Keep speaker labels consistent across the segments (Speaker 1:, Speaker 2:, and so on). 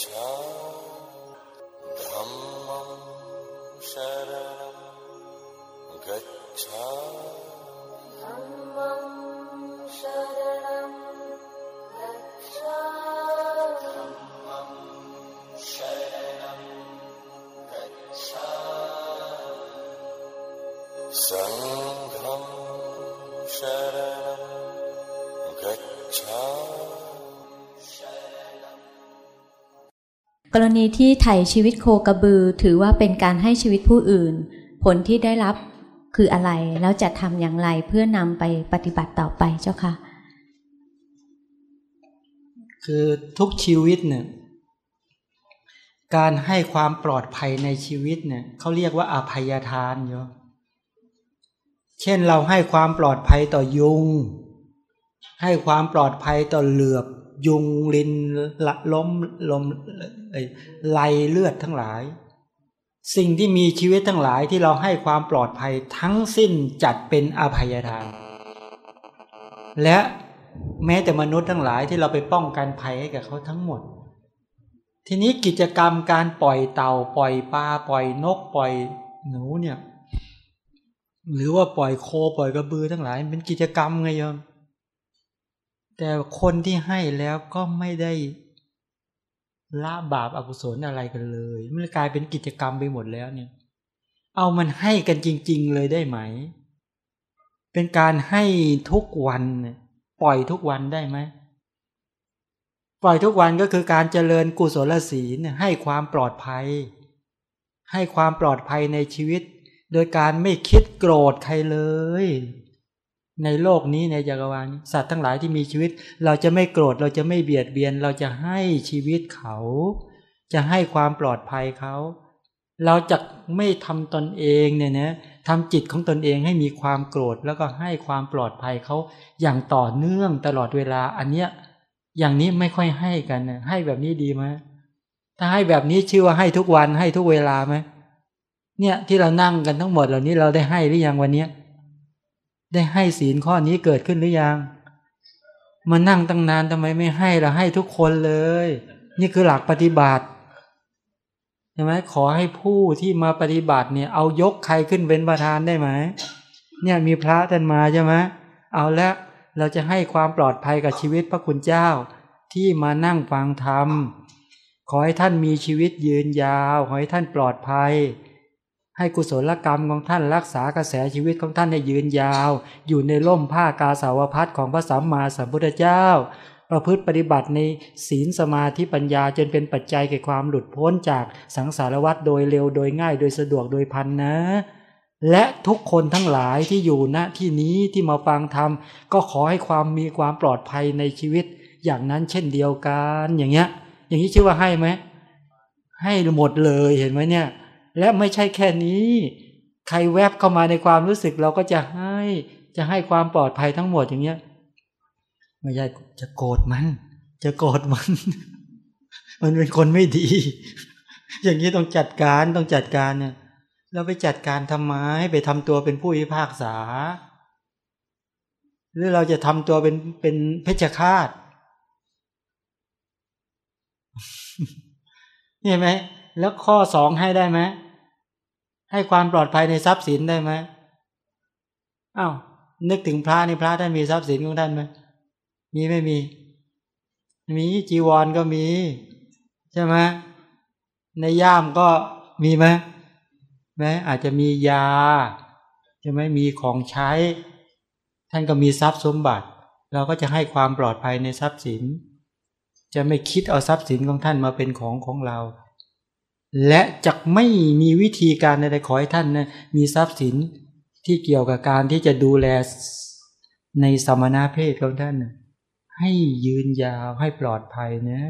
Speaker 1: गच्छा धर्म शर गर गच्छा धरणं शर गच्छ กรณีที่ไถ่ชีวิตโคกระบือถือว่าเป็นการให้ชีวิตผู้อื่น ผลที่ได้รับคืออะไร แล้วจะทำอย่างไรเพื่อนำไปปฏิบัติต่อไปเจ้าค่ะ
Speaker 2: คือทุกชีวิตเนี่ยการให้ความปลอดภัยในชีวิตเนี่ยเขาเรียกว่าอภัยทานโยเช่นเราให้ความปลอดภัยต่อยุง ให้ความปลอดภัยต่อเหลือบ ยุงลินละล้มลมไหลเลือดทั้งหลาย สิ่งที่มีชีวิตทั้งหลายที่เราให้ความปลอดภัยทั้งสิ้นจัดเป็นอภัยทาน และแม้แต่มนุษย์ทั้งหลายที่เราไปป้องกันภัยให้กับเขาทั้งหมด ทีนี้กิจกรรมการปล่อยเต่าปล่อยปลาปล่อยนกปล่อยหนูเนี่ยหรือว่าปล่อยโคปล่อยกระบือทั้งหลายเป็นกิจกรรมไงโยม แต่คนที่ให้แล้วก็ไม่ได้ละบาปอากุศลอะไรกันเลย มันกลายเป็นกิจกรรมไปหมดแล้วเนี่ย เอามันให้กันจริง ๆ เลยได้ไหม เป็นการให้ทุกวันปล่อยทุกวันได้ไหมปล่อยทุกวันก็คือการเจริญกุศลศีลให้ความปลอดภัย ให้ความปลอดภัยในชีวิต โดยการไม่คิดโกรธใครเลย ในโลกนี้ในจักรวาลสัตว์ทั้งหลายที่มีชีวิต เราจะไม่โกรธเราจะไม่เบียดเบียน เราจะให้ชีวิตเขา จะให้ความปลอดภัยเขา เราจะไม่ทำตนเองเนี่ยนะทำจิตของตนเองให้มีความโกรธแล้วก็ให้ความปลอดภัยเขาอย่างต่อเนื่องตลอดเวลาอันเนี้ยอย่างนี้ไม่ค่อยให้กันนะให้แบบนี้ดีไหมถ้าให้แบบนี้ชื่อว่าให้ทุกวันให้ทุกเวลาไหมเนี่ยที่เรานั่งกันทั้งหมดเหล่านี้เราได้ให้หรือยังวันเนี้ย ได้ให้ศีลข้อนี้เกิดขึ้นหรือยังมานั่งตั้งนานทำไมไม่ให้เราให้ทุกคนเลย นี่คือหลักปฏิบัติใช่ไหมขอให้ผู้ที่มาปฏิบัติเนี่ย เอายกใครขึ้นเป็นประธานได้ไหมเนี่ยมีพระท่านมาใช่ไหมเอาละเราจะให้ความปลอดภัยกับชีวิตพระคุณเจ้า ที่มานั่งฟังธรรมขอให้ท่านมีชีวิตยืนยาว ขอให้ท่านปลอดภัย ให้กุศลกรรมของท่านรักษากระแสชีวิตของท่านให้ยืนยาว อยู่ในร่มผ้ากาสาวพัดของพระสัมมาสัมพุทธเจ้า ประพฤติปฏิบัติในศีลสมาธิปัญญาจนเป็นปัจจัยแก่ความหลุดพ้นจากสังสารวัฏโดยเร็วโดยง่ายโดยสะดวกโดยพันนะ และทุกคนทั้งหลายที่อยู่ณที่นี้ที่มาฟังธรรมก็ขอให้ความมีความปลอดภัยในชีวิต อย่างนั้นเช่นเดียวกันอย่างเงี้ยอย่างนี้ชื่อว่าให้ไหมให้หมดเลยเห็นไหมเนี่ย และไม่ใช่แค่นี้ ใครแวบเข้ามาในความรู้สึกเราก็จะให้จะให้ความปลอดภัยทั้งหมดอย่างเงี้ยไม่ใช่จะโกรธมัน จะโกรธมัน มันเป็นคนไม่ดี อย่างนี้ต้องจัดการต้องจัดการเนี่ยเราไปจัดการทำไมไปทำตัวเป็นผู้พิพากษา หรือเราจะทำตัวเป็นเป็นเพชฌฆาตเห็นไหม แล้วข้อสองให้ได้ไหมให้ความปลอดภัยในทรัพย์สินได้ไหมอ้าวนึกถึงพระนี่พระท่านมีทรัพย์สินของท่านไหมมีไม่มี มีจีวรก็มี ใช่ไหมในย่ามก็มีไหมไหมอาจจะมียาใช่ไหมมีของใช้ ท่านก็มีทรัพย์สมบัติ เราก็จะให้ความปลอดภัยในทรัพย์สิน จะไม่คิดเอาทรัพย์สินของท่านมาเป็นของของเรา และจะไม่มีวิธีการใดๆขอให้ท่านนะมีทรัพย์สินที่เกี่ยวกับการที่จะดูแลในสมณเพศของท่านให้ยืนยาวให้ปลอดภัยนะ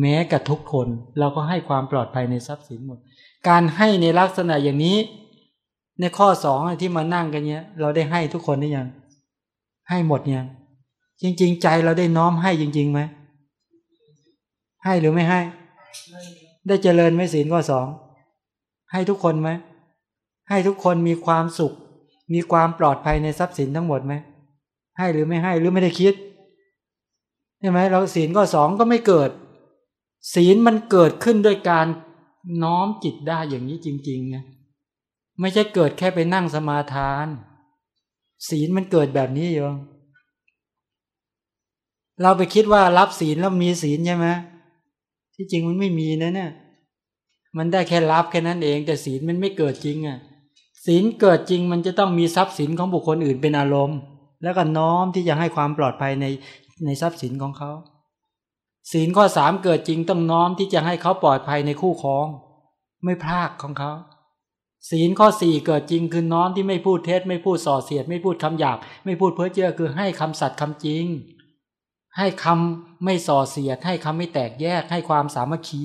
Speaker 2: แม้กับทุกคนเราก็ให้ความปลอดภัยในทรัพย์สินหมด การให้ในลักษณะอย่างนี้ ในข้อสองที่มานั่งกันเนี้ย เราได้ให้ทุกคนได้ยัง ให้หมดยังจริง ๆ ใจเราได้น้อมให้จริงๆไหมให้หรือไม่ให้ ได้เจริญไม่ศีลข้อสองให้ทุกคนไหมให้ทุกคนมีความสุข มีความปลอดภัยในทรัพย์สินทั้งหมดไหมให้หรือไม่ให้หรือไม่ได้คิดใช่ไหมเราศีลข้อสองก็ไม่เกิด ศีลมันเกิดขึ้นด้วยการน้อมจิตได้อย่างนี้จริงๆนะไม่ใช่เกิดแค่ไปนั่งสมาทาน ศีลมันเกิดแบบนี้โยมเราไปคิดว่ารับศีลแล้วมีศีลใช่ไหม ที่จริงมันไม่มีนะเนี่ยมันได้แค่รับแค่นั้นเอง แต่ศีลมันไม่เกิดจริงอะศีลเกิดจริงมันจะต้องมีทรัพย์สินของบุคคลอื่นเป็นอารมณ์ แล้วก็น้อมที่จะให้ความปลอดภัยในในทรัพย์สินของเขาศีลข้อสามเกิดจริงต้องน้อมที่จะให้เขาปลอดภัยในคู่ครอง ไม่พลากของเขาศีลข้อสี่เกิดจริงคือน้อมที่ไม่พูดเท็จไม่พูดส่อเสียด ไม่พูดคำหยาบไม่พูดเพ้อเจ้อคือให้คำสัตย์คำจริง ให้คำไม่ส่อเสียด ให้คำไม่แตกแยก ให้ความสามัคคี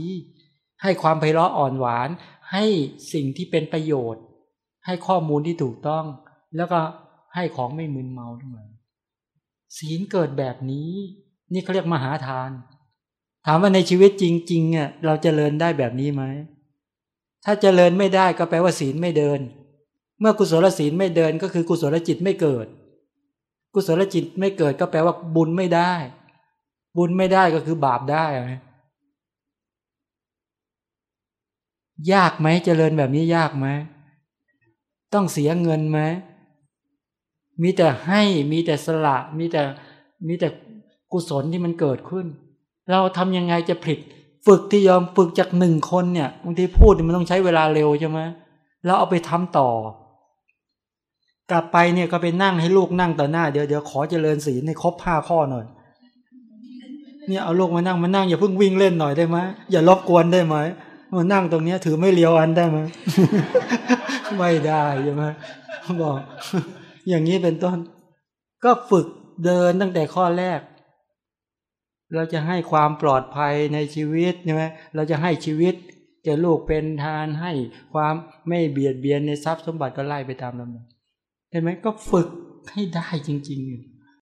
Speaker 2: ให้ความไพเราะอ่อนหวาน ให้สิ่งที่เป็นประโยชน์ ให้ข้อมูลที่ถูกต้อง แล้วก็ให้ของไม่มึนเมาทั้งหมดศีลเกิดแบบนี้ นี่เขาเรียกมหาทาน ถามว่าในชีวิตจริงๆอะเราจเจริญได้แบบนี้ไหม ถ้าจเจริญไม่ได้ก็แปลว่าศีลไม่เดิน เมื่อกุศลศีลไม่เดินก็คือกุศลจิตไม่เกิด กุศลจิตไม่เกิดก็แปลว่าบุญไม่ได้ บุญไม่ได้ก็คือบาปได้ไหมยากไหมเจริญแบบนี้ยากไหมต้องเสียเงินไหมมีแต่ให้มีแต่สละ มีแต่มีแต่กุศลที่มันเกิดขึ้น เราทำยังไงจะผลิต ฝึกที่ยอมฝึกจากหนึ่งคนเนี่ยบางทีพูดมันต้องใช้เวลาเร็วใช่ไหมเราเอาไปทำต่อ กลับไปเนี่ยก็ไปนั่งให้ลูกนั่งต่อหน้าเดี๋ยวเดี๋ยวขอเจริญศีลให้ครบห้าข้อหน่อย เนี่ยเอาลูกมานั่งมานั่งอย่าเพิ่งวิ่งเล่นหน่อยได้ไหมอย่ารบกวนได้ไหมมานั่งตรงเนี้ย ถือไม่เลี้ยวอันได้ไหมไม่ได้ใช่ไหมบอก อย่างนี้เป็นต้น ก็ฝึกเดินตั้งแต่ข้อแรก เราจะให้ความปลอดภัยในชีวิตใช่ไหมเราจะให้ชีวิตแก่ลูกเป็นทานให้ความไม่เบียดเบียนในทรัพย์สมบัติก็ไล่ไปตามลำดับเห็นไหมก็ฝึกให้ได้จริง ๆ